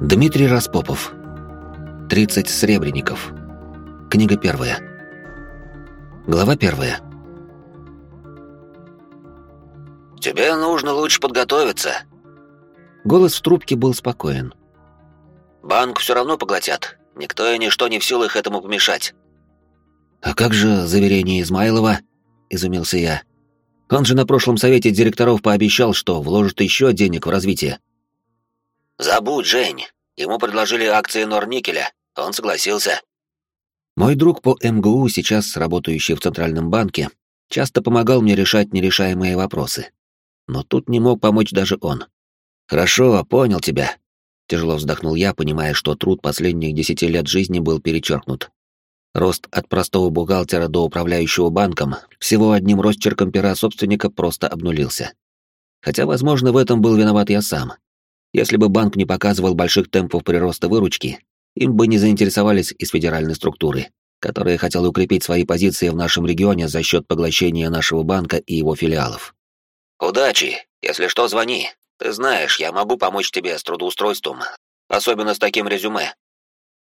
Дмитрий Распопов. 30 сребреников. Книга первая. Глава первая. «Тебе нужно лучше подготовиться». Голос в трубке был спокоен. «Банк все равно поглотят. Никто и ничто не в силах этому помешать». «А как же заверение Измайлова?» — изумился я. «Он же на прошлом совете директоров пообещал, что вложит еще денег в развитие». «Забудь, Жень. Ему предложили акции Норникеля. Он согласился». Мой друг по МГУ, сейчас работающий в Центральном банке, часто помогал мне решать нерешаемые вопросы. Но тут не мог помочь даже он. «Хорошо, понял тебя», — тяжело вздохнул я, понимая, что труд последних десяти лет жизни был перечеркнут. Рост от простого бухгалтера до управляющего банком всего одним росчерком пера собственника просто обнулился. Хотя, возможно, в этом был виноват я сам. Если бы банк не показывал больших темпов прироста выручки, им бы не заинтересовались из федеральной структуры, которая хотела укрепить свои позиции в нашем регионе за счет поглощения нашего банка и его филиалов. «Удачи! Если что, звони. Ты знаешь, я могу помочь тебе с трудоустройством, особенно с таким резюме».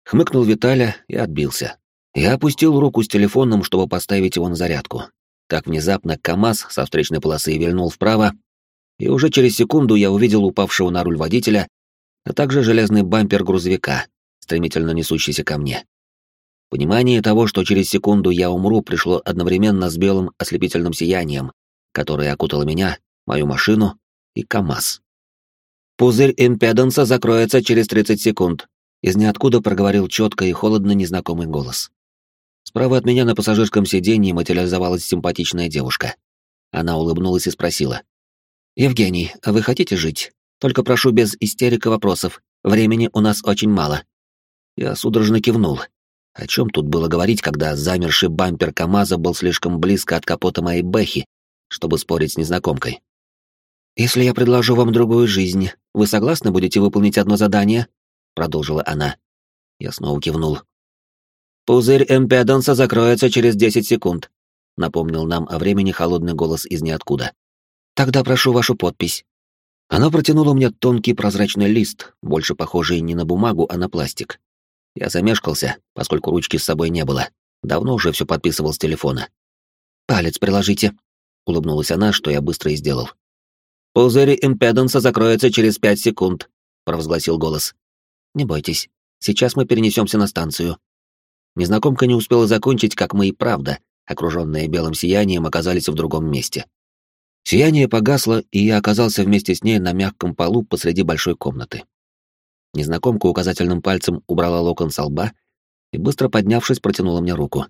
Хмыкнул Виталя и отбился. Я опустил руку с телефоном, чтобы поставить его на зарядку. Как внезапно КамАЗ со встречной полосы вильнул вправо, и уже через секунду я увидел упавшего на руль водителя, а также железный бампер грузовика, стремительно несущийся ко мне. Понимание того, что через секунду я умру, пришло одновременно с белым ослепительным сиянием, которое окутало меня, мою машину и КАМАЗ. «Пузырь импеданса закроется через 30 секунд», из ниоткуда проговорил четко и холодно незнакомый голос. Справа от меня на пассажирском сиденье материализовалась симпатичная девушка. Она улыбнулась и спросила. «Евгений, а вы хотите жить? Только прошу без истерик и вопросов. Времени у нас очень мало». Я судорожно кивнул. О чем тут было говорить, когда замерший бампер КамАЗа был слишком близко от капота моей Бэхи, чтобы спорить с незнакомкой? «Если я предложу вам другую жизнь, вы согласны будете выполнить одно задание?» — продолжила она. Я снова кивнул. «Пузырь импеданса закроется через 10 секунд», — напомнил нам о времени холодный голос из ниоткуда. «Тогда прошу вашу подпись». Она протянула мне тонкий прозрачный лист, больше похожий не на бумагу, а на пластик. Я замешкался, поскольку ручки с собой не было. Давно уже все подписывал с телефона. «Палец приложите», — улыбнулась она, что я быстро и сделал. «Пузырь импеданса закроется через пять секунд», — провозгласил голос. «Не бойтесь, сейчас мы перенесемся на станцию». Незнакомка не успела закончить, как мы и правда, окруженные белым сиянием, оказались в другом месте. Сияние погасло, и я оказался вместе с ней на мягком полу посреди большой комнаты. Незнакомка указательным пальцем убрала локон со лба и, быстро поднявшись, протянула мне руку.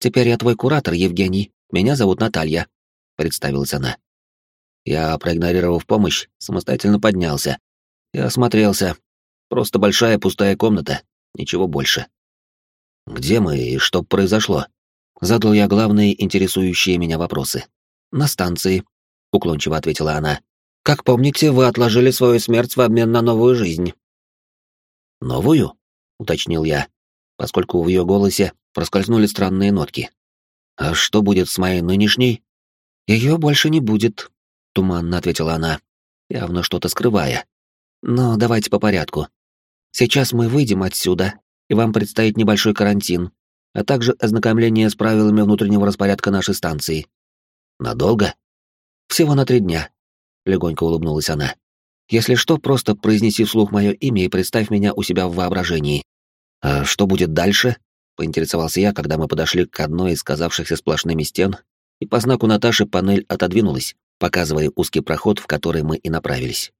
«Теперь я твой куратор, Евгений. Меня зовут Наталья», — представилась она. Я, проигнорировав помощь, самостоятельно поднялся и осмотрелся. Просто большая пустая комната, ничего больше. «Где мы и что произошло?» Задал я главные интересующие меня вопросы. «На станции», — уклончиво ответила она. «Как помните, вы отложили свою смерть в обмен на новую жизнь». «Новую?» — уточнил я, поскольку в ее голосе проскользнули странные нотки. «А что будет с моей нынешней?» «Ее больше не будет», — туманно ответила она, явно что-то скрывая. «Но давайте по порядку. Сейчас мы выйдем отсюда, и вам предстоит небольшой карантин, а также ознакомление с правилами внутреннего распорядка нашей станции. Надолго? Всего на три дня, легонько улыбнулась она. Если что, просто произнеси вслух мое имя и представь меня у себя в воображении. А что будет дальше? поинтересовался я, когда мы подошли к одной из казавшихся сплошными стен, и по знаку Наташи панель отодвинулась, показывая узкий проход, в который мы и направились.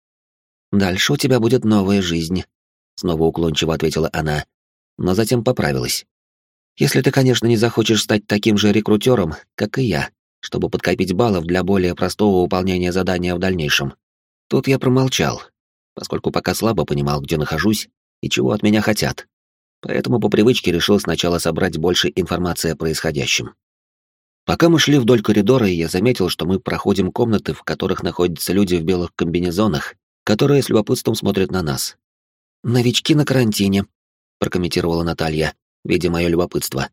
«Дальше у тебя будет новая жизнь», — снова уклончиво ответила она, но затем поправилась. «Если ты, конечно, не захочешь стать таким же рекрутером, как и я, чтобы подкопить баллов для более простого выполнения задания в дальнейшем. Тут я промолчал, поскольку пока слабо понимал, где нахожусь и чего от меня хотят. Поэтому по привычке решил сначала собрать больше информации о происходящем. Пока мы шли вдоль коридора, я заметил, что мы проходим комнаты, в которых находятся люди в белых комбинезонах, которые с любопытством смотрят на нас. «Новички на карантине», — прокомментировала Наталья, видя мое любопытство.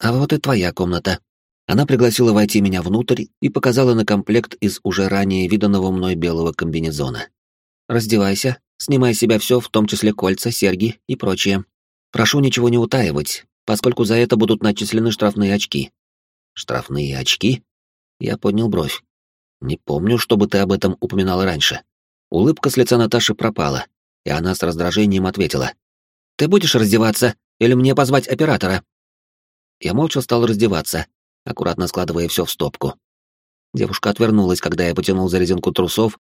«А вот и твоя комната». Она пригласила войти меня внутрь и показала на комплект из уже ранее виданного мной белого комбинезона. «Раздевайся, Снимай с себя все, в том числе кольца, серьги и прочее. Прошу ничего не утаивать, поскольку за это будут начислены штрафные очки». «Штрафные очки?» Я поднял бровь. «Не помню, чтобы ты об этом упоминала раньше». Улыбка с лица Наташи пропала, и она с раздражением ответила. «Ты будешь раздеваться, или мне позвать оператора?» Я молча стал раздеваться, аккуратно складывая все в стопку. Девушка отвернулась, когда я потянул за резинку трусов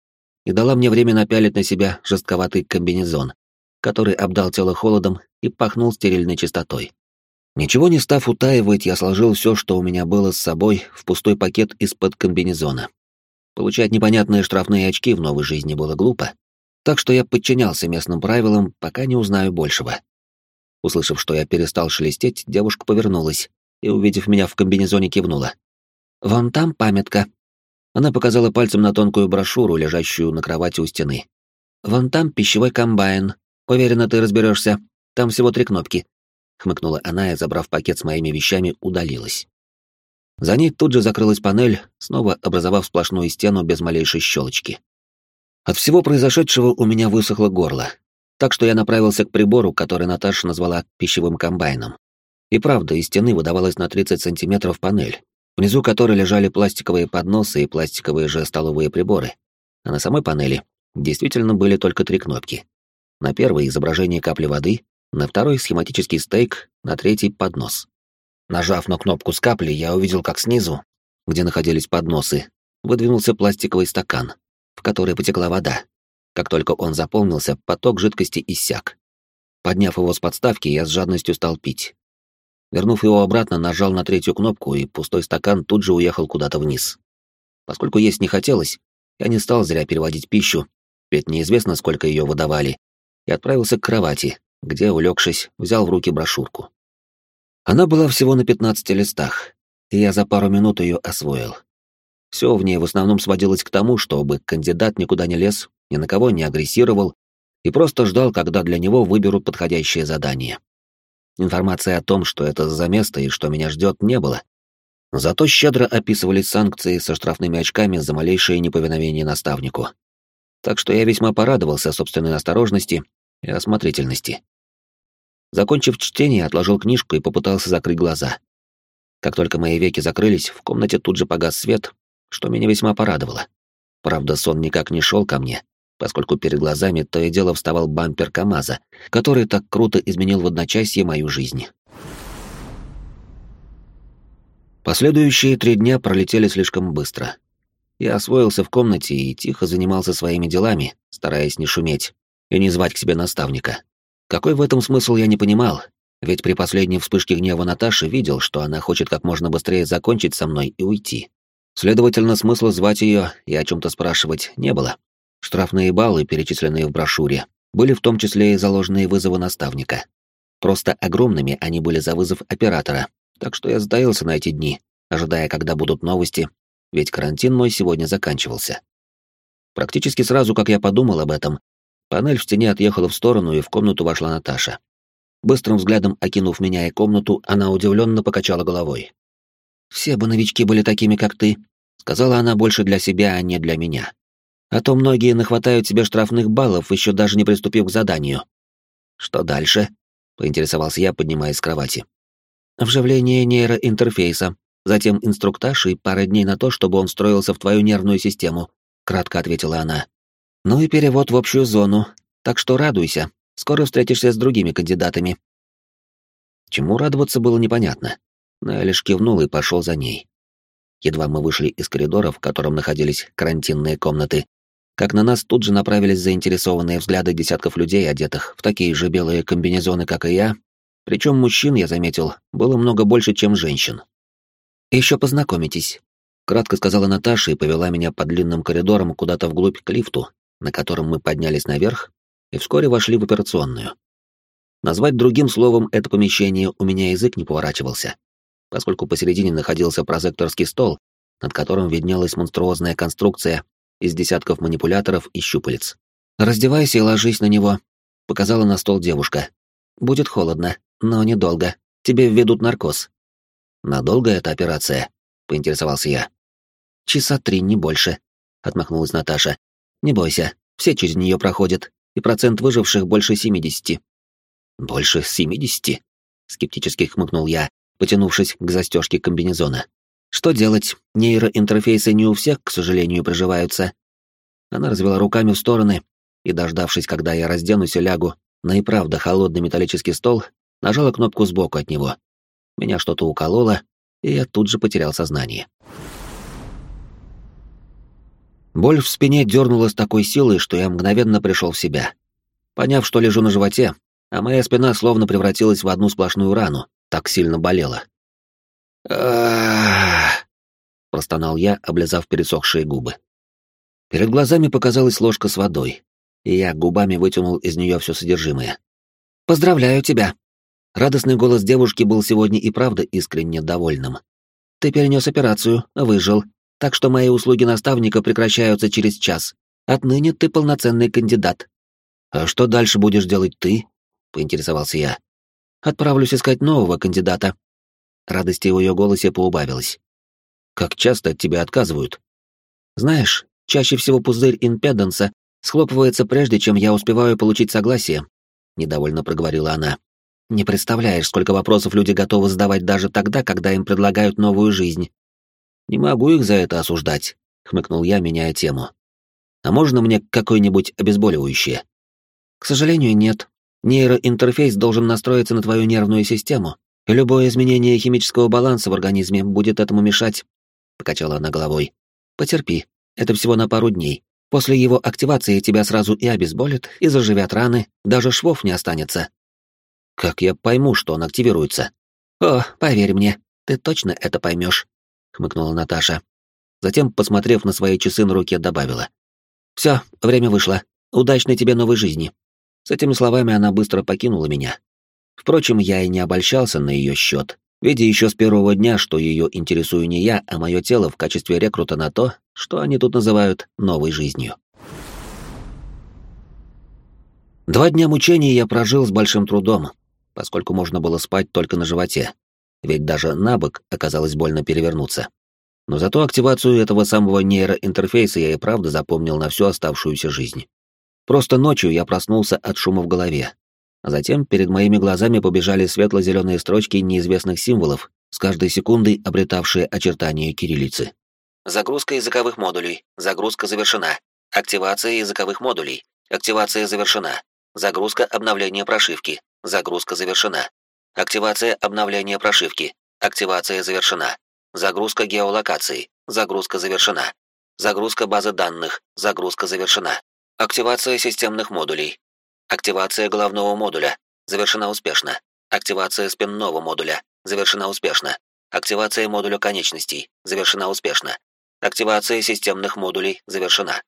и дала мне время напялить на себя жестковатый комбинезон, который обдал тело холодом и пахнул стерильной чистотой. Ничего не став утаивать, я сложил все, что у меня было с собой, в пустой пакет из-под комбинезона. Получать непонятные штрафные очки в новой жизни было глупо, так что я подчинялся местным правилам, пока не узнаю большего. Услышав, что я перестал шелестеть, девушка повернулась и, увидев меня в комбинезоне, кивнула. «Вон там памятка». Она показала пальцем на тонкую брошюру, лежащую на кровати у стены. «Вон там пищевой комбайн. Уверена, ты разберешься. Там всего три кнопки». Хмыкнула она и, забрав пакет с моими вещами, удалилась. За ней тут же закрылась панель, снова образовав сплошную стену без малейшей щелочки. От всего произошедшего у меня высохло горло, так что я направился к прибору, который Наташа назвала пищевым комбайном. И правда, из стены выдавалась на 30 сантиметров панель, внизу которой лежали пластиковые подносы и пластиковые же столовые приборы. А на самой панели действительно были только три кнопки. На первой — изображение капли воды, на второй — схематический стейк, на третий — поднос. Нажав на кнопку с каплей, я увидел, как снизу, где находились подносы, выдвинулся пластиковый стакан, в который потекла вода. Как только он заполнился, поток жидкости иссяк. Подняв его с подставки, я с жадностью стал пить. Вернув его обратно, нажал на третью кнопку, и пустой стакан тут же уехал куда-то вниз. Поскольку есть не хотелось, я не стал зря переводить пищу, ведь неизвестно, сколько ее выдавали, и отправился к кровати, где, улегшись, взял в руки брошюрку. Она была всего на 15 листах, и я за пару минут ее освоил. Все в ней в основном сводилось к тому, чтобы кандидат никуда не лез, ни на кого не агрессировал и просто ждал, когда для него выберут подходящее задание. Информации о том, что это за место и что меня ждет, не было. Зато щедро описывались санкции со штрафными очками за малейшее неповиновение наставнику. Так что я весьма порадовался собственной осторожности и осмотрительности. Закончив чтение, отложил книжку и попытался закрыть глаза. Как только мои веки закрылись, в комнате тут же погас свет, что меня весьма порадовало. Правда, сон никак не шел ко мне, поскольку перед глазами то и дело вставал бампер КамАЗа, который так круто изменил в одночасье мою жизнь. Последующие три дня пролетели слишком быстро. Я освоился в комнате и тихо занимался своими делами, стараясь не шуметь и не звать к себе наставника. Какой в этом смысл я не понимал, ведь при последней вспышке гнева Наташи видел, что она хочет как можно быстрее закончить со мной и уйти. Следовательно, смысла звать ее и о чем-то спрашивать не было. Штрафные баллы, перечисленные в брошюре, были в том числе и заложенные вызовы наставника. Просто огромными они были за вызов оператора, так что я сдаился на эти дни, ожидая, когда будут новости, ведь карантин мой сегодня заканчивался. Практически сразу, как я подумал об этом, панель в стене отъехала в сторону, и в комнату вошла Наташа. Быстрым взглядом окинув меня и комнату, она удивленно покачала головой. «Все бы новички были такими, как ты», — сказала она больше для себя, а не для меня. «А то многие нахватают себе штрафных баллов, еще даже не приступив к заданию». «Что дальше?» — поинтересовался я, поднимаясь с кровати. «Вживление нейроинтерфейса, затем инструктаж и пара дней на то, чтобы он встроился в твою нервную систему», — кратко ответила она. «Ну и перевод в общую зону, так что радуйся, скоро встретишься с другими кандидатами». Чему радоваться было непонятно но я лишь кивнул и пошел за ней. Едва мы вышли из коридора, в котором находились карантинные комнаты, как на нас тут же направились заинтересованные взгляды десятков людей, одетых в такие же белые комбинезоны, как и я, причем мужчин, я заметил, было много больше, чем женщин. «Еще познакомитесь», — кратко сказала Наташа и повела меня по длинным коридорам куда-то вглубь к лифту, на котором мы поднялись наверх и вскоре вошли в операционную. Назвать другим словом это помещение у меня язык не поворачивался поскольку посередине находился прозекторский стол, над которым виднелась монструозная конструкция из десятков манипуляторов и щупалец. «Раздевайся и ложись на него», — показала на стол девушка. «Будет холодно, но недолго. Тебе введут наркоз». «Надолго эта операция?» — поинтересовался я. «Часа три, не больше», — отмахнулась Наташа. «Не бойся, все через нее проходят. и процент выживших больше 70. Больше 70? Скептически хмыкнул я, потянувшись к застежке комбинезона. Что делать? Нейроинтерфейсы не у всех, к сожалению, приживаются. Она развела руками в стороны и, дождавшись, когда я разденусь и лягу на и правда холодный металлический стол, нажала кнопку сбоку от него. Меня что-то укололо, и я тут же потерял сознание. Боль в спине дернула с такой силой, что я мгновенно пришел в себя. Поняв, что лежу на животе, а моя спина словно превратилась в одну сплошную рану, так сильно болела. Простонал я, облизав пересохшие губы. Перед глазами показалась ложка с водой, и я губами вытянул из нее все содержимое. «Поздравляю тебя!» Радостный голос девушки был сегодня и правда искренне довольным. «Ты перенес операцию, выжил, так что мои услуги наставника прекращаются через час. Отныне ты полноценный кандидат». «А что дальше будешь делать ты?» — поинтересовался я. «Отправлюсь искать нового кандидата». Радости в ее голосе поубавилась. «Как часто от тебя отказывают?» «Знаешь, чаще всего пузырь импеданса схлопывается прежде, чем я успеваю получить согласие», — недовольно проговорила она. «Не представляешь, сколько вопросов люди готовы задавать даже тогда, когда им предлагают новую жизнь. «Не могу их за это осуждать», — хмыкнул я, меняя тему. «А можно мне какое-нибудь обезболивающее?» «К сожалению, нет. Нейроинтерфейс должен настроиться на твою нервную систему, и любое изменение химического баланса в организме будет этому мешать», — покачала она головой. «Потерпи, это всего на пару дней. После его активации тебя сразу и обезболят, и заживят раны, даже швов не останется». «Как я пойму, что он активируется?» «О, поверь мне, ты точно это поймешь хмыкнула Наташа. Затем, посмотрев на свои часы на руке, добавила. «Все, время вышло. Удачной тебе новой жизни». С этими словами она быстро покинула меня. Впрочем, я и не обольщался на ее счет, видя еще с первого дня, что ее интересую не я, а мое тело в качестве рекрута на то, что они тут называют новой жизнью. Два дня мучений я прожил с большим трудом, поскольку можно было спать только на животе, ведь даже на бок оказалось больно перевернуться. Но зато активацию этого самого нейроинтерфейса я и правда запомнил на всю оставшуюся жизнь. Просто ночью я проснулся от шума в голове, а затем перед моими глазами побежали светло-зеленые строчки неизвестных символов, с каждой секундой обретавшие очертания кириллицы. Загрузка языковых модулей. Загрузка завершена. Активация языковых модулей. Активация завершена. Загрузка обновления прошивки. Загрузка завершена. Активация обновления прошивки. Активация завершена. Загрузка геолокации. Загрузка завершена. Загрузка базы данных. Загрузка завершена. Активация системных модулей. Активация головного модуля. Завершена успешно. Активация спинного модуля. Завершена успешно. Активация модуля конечностей. Завершена успешно. Активация системных модулей завершена.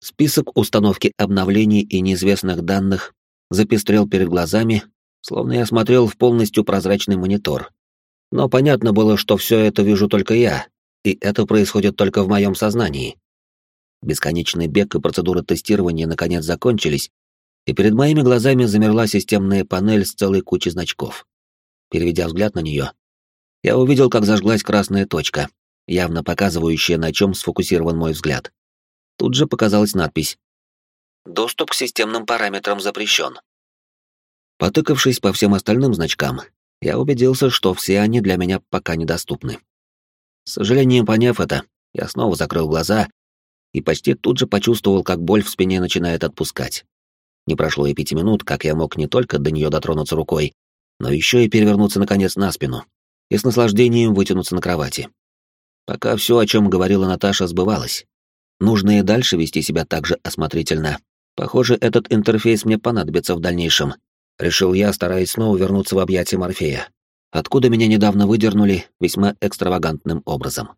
Список установки обновлений и неизвестных данных запестрел перед глазами, словно я смотрел в полностью прозрачный монитор. Но понятно было, что все это вижу только я, и это происходит только в моем сознании. Бесконечный бег и процедура тестирования наконец закончились, и перед моими глазами замерла системная панель с целой кучей значков. Переведя взгляд на нее, я увидел, как зажглась красная точка, явно показывающая, на чем сфокусирован мой взгляд. Тут же показалась надпись «Доступ к системным параметрам запрещен». Потыкавшись по всем остальным значкам, я убедился, что все они для меня пока недоступны. С сожалением поняв это, я снова закрыл глаза и почти тут же почувствовал, как боль в спине начинает отпускать. Не прошло и пяти минут, как я мог не только до нее дотронуться рукой, но еще и перевернуться наконец на спину и с наслаждением вытянуться на кровати. Пока все, о чем говорила Наташа, сбывалось. Нужно и дальше вести себя так же осмотрительно. Похоже, этот интерфейс мне понадобится в дальнейшем, Решил я, стараясь снова вернуться в объятия Морфея, откуда меня недавно выдернули весьма экстравагантным образом.